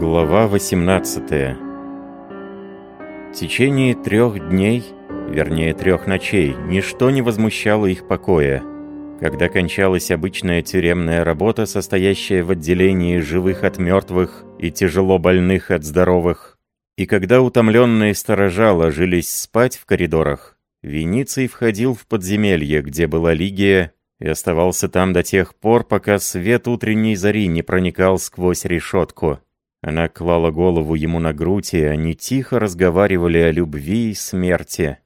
Глава 18 В течение трех дней, вернее трех ночей, ничто не возмущало их покоя. Когда кончалась обычная тюремная работа, состоящая в отделении живых от мертвых и тяжело больных от здоровых, и когда утомленные сторожа ложились спать в коридорах, Вениций входил в подземелье, где была Лигия, и оставался там до тех пор, пока свет утренней зари не проникал сквозь решетку. Она клала голову ему на грудь, и они тихо разговаривали о любви и смерти.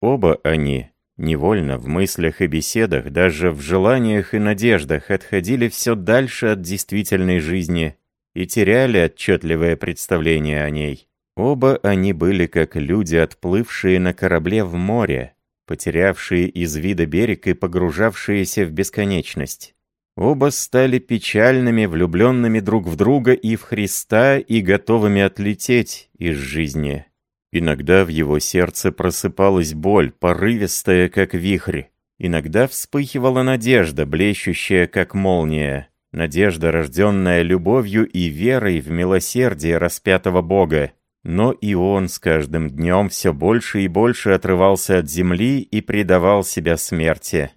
Оба они, невольно в мыслях и беседах, даже в желаниях и надеждах, отходили все дальше от действительной жизни и теряли отчетливое представление о ней. Оба они были как люди, отплывшие на корабле в море, потерявшие из вида берег и погружавшиеся в бесконечность. Оба стали печальными, влюбленными друг в друга и в Христа, и готовыми отлететь из жизни. Иногда в его сердце просыпалась боль, порывистая, как вихрь. Иногда вспыхивала надежда, блещущая, как молния. Надежда, рожденная любовью и верой в милосердие распятого Бога. Но и он с каждым днем все больше и больше отрывался от земли и предавал себя смерти.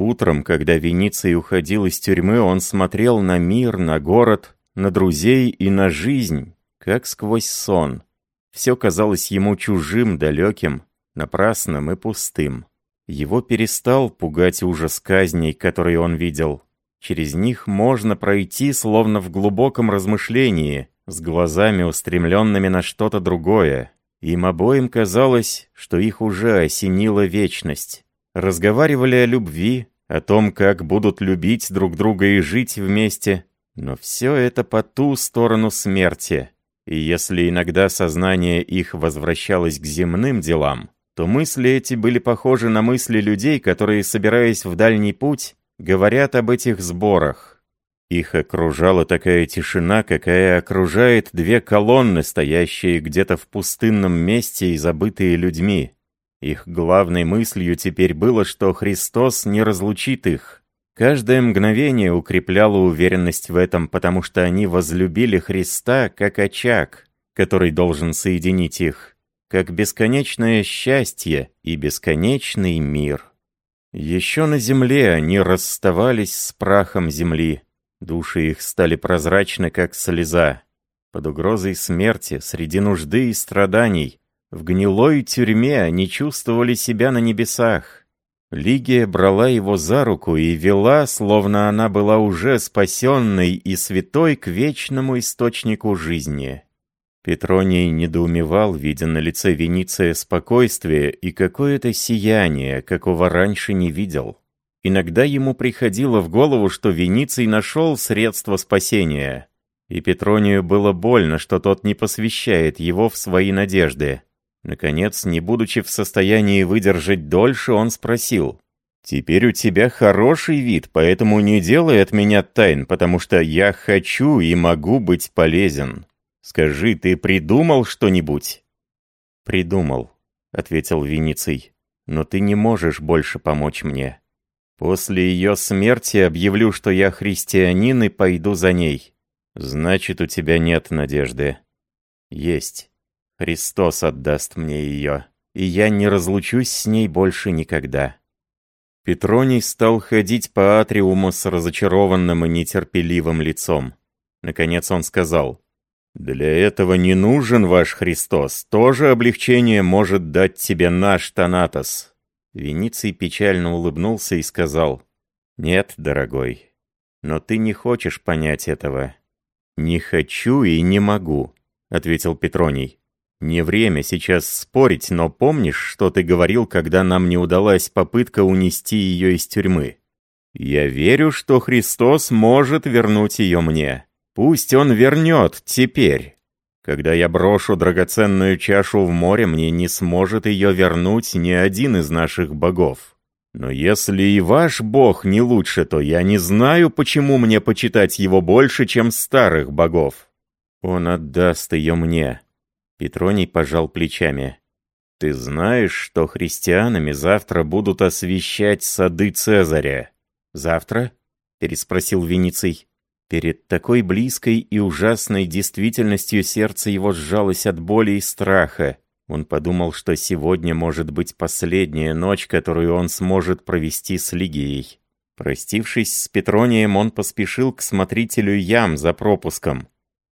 Утром, когда Вениций уходил из тюрьмы, он смотрел на мир, на город, на друзей и на жизнь, как сквозь сон. Все казалось ему чужим, далеким, напрасным и пустым. Его перестал пугать ужас казней, которые он видел. Через них можно пройти, словно в глубоком размышлении, с глазами устремленными на что-то другое. Им обоим казалось, что их уже осенила вечность. Разговаривали о любви, о том, как будут любить друг друга и жить вместе. Но все это по ту сторону смерти. И если иногда сознание их возвращалось к земным делам, то мысли эти были похожи на мысли людей, которые, собираясь в дальний путь, говорят об этих сборах. Их окружала такая тишина, какая окружает две колонны, стоящие где-то в пустынном месте и забытые людьми. Их главной мыслью теперь было, что Христос не разлучит их. Каждое мгновение укрепляло уверенность в этом, потому что они возлюбили Христа как очаг, который должен соединить их, как бесконечное счастье и бесконечный мир. Еще на земле они расставались с прахом земли. Души их стали прозрачны, как слеза. Под угрозой смерти, среди нужды и страданий, в гнилой тюрьме они чувствовали себя на небесах. Лигия брала его за руку и вела, словно она была уже спасенной и святой к вечному источнику жизни. Петроний недоумевал, видя на лице Вениция спокойствие и какое-то сияние, какого раньше не видел. Иногда ему приходило в голову, что Вениций нашел средство спасения, и Петронию было больно, что тот не посвящает его в свои надежды. Наконец, не будучи в состоянии выдержать дольше, он спросил. «Теперь у тебя хороший вид, поэтому не делай от меня тайн, потому что я хочу и могу быть полезен. Скажи, ты придумал что-нибудь?» «Придумал», — ответил Вениций. «Но ты не можешь больше помочь мне. После ее смерти объявлю, что я христианин и пойду за ней. Значит, у тебя нет надежды». «Есть». Христос отдаст мне ее, и я не разлучусь с ней больше никогда». Петроний стал ходить по атриуму с разочарованным и нетерпеливым лицом. Наконец он сказал, «Для этого не нужен ваш Христос, тоже облегчение может дать тебе наш Танатос». Вениций печально улыбнулся и сказал, «Нет, дорогой, но ты не хочешь понять этого». «Не хочу и не могу», — ответил Петроний. «Не время сейчас спорить, но помнишь, что ты говорил, когда нам не удалась попытка унести ее из тюрьмы? Я верю, что Христос может вернуть ее мне. Пусть Он вернет теперь. Когда я брошу драгоценную чашу в море, мне не сможет ее вернуть ни один из наших богов. Но если и ваш бог не лучше, то я не знаю, почему мне почитать его больше, чем старых богов. Он отдаст ее мне, Петроний пожал плечами. «Ты знаешь, что христианами завтра будут освещать сады Цезаря?» «Завтра?» — переспросил Вениций. Перед такой близкой и ужасной действительностью сердце его сжалось от боли и страха. Он подумал, что сегодня может быть последняя ночь, которую он сможет провести с Лигией. Простившись с Петронием, он поспешил к смотрителю ям за пропуском.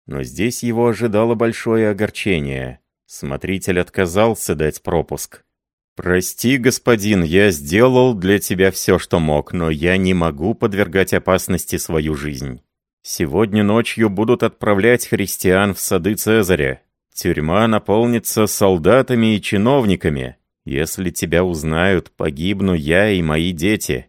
Но здесь его ожидало большое огорчение. Смотритель отказался дать пропуск. «Прости, господин, я сделал для тебя все, что мог, но я не могу подвергать опасности свою жизнь. Сегодня ночью будут отправлять христиан в сады Цезаря. Тюрьма наполнится солдатами и чиновниками. Если тебя узнают, погибну я и мои дети».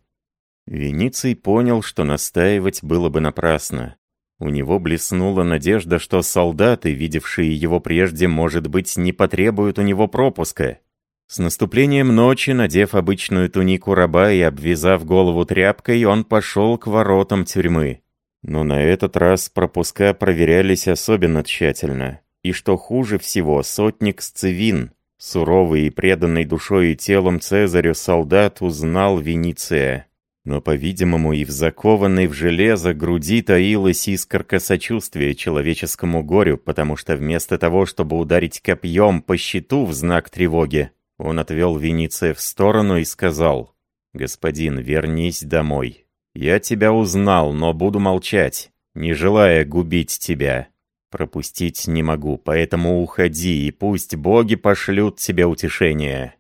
Вениций понял, что настаивать было бы напрасно. У него блеснула надежда, что солдаты, видевшие его прежде, может быть, не потребуют у него пропуска. С наступлением ночи, надев обычную тунику раба и обвязав голову тряпкой, он пошел к воротам тюрьмы. Но на этот раз пропуска проверялись особенно тщательно. И что хуже всего, сотник Сцевин, суровый и преданный душой и телом Цезарю солдат, узнал Вениция. Но, по-видимому, и в закованной в железо груди таилась искорка сочувствия человеческому горю, потому что вместо того, чтобы ударить копьем по щиту в знак тревоги, он отвел Вениция в сторону и сказал, «Господин, вернись домой. Я тебя узнал, но буду молчать, не желая губить тебя. Пропустить не могу, поэтому уходи, и пусть боги пошлют тебе утешение».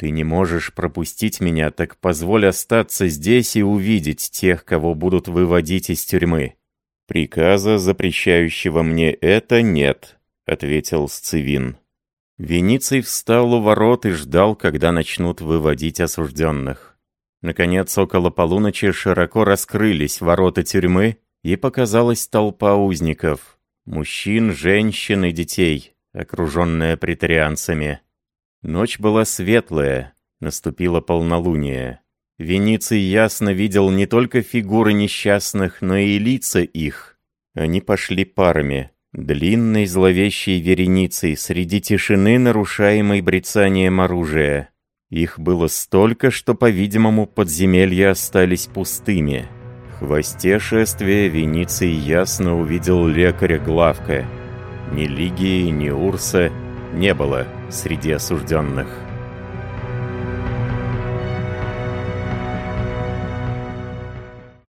Ты не можешь пропустить меня, так позволь остаться здесь и увидеть тех, кого будут выводить из тюрьмы. Приказа, запрещающего мне это, нет, ответил Сцивин. Вениций встал у ворот и ждал, когда начнут выводить осужденных. Наконец, около полуночи широко раскрылись ворота тюрьмы, и показалась толпа узников. Мужчин, женщин и детей, окруженная претарианцами. Ночь была светлая, наступило полнолуние. Вениций ясно видел не только фигуры несчастных, но и лица их. Они пошли парами, длинной зловещей вереницей, среди тишины, нарушаемой брецанием оружия. Их было столько, что, по-видимому, подземелья остались пустыми. В хвосте шествия Вениций ясно увидел лекаря Главка. Ни Лигии, ни Урса — не было среди осужденных.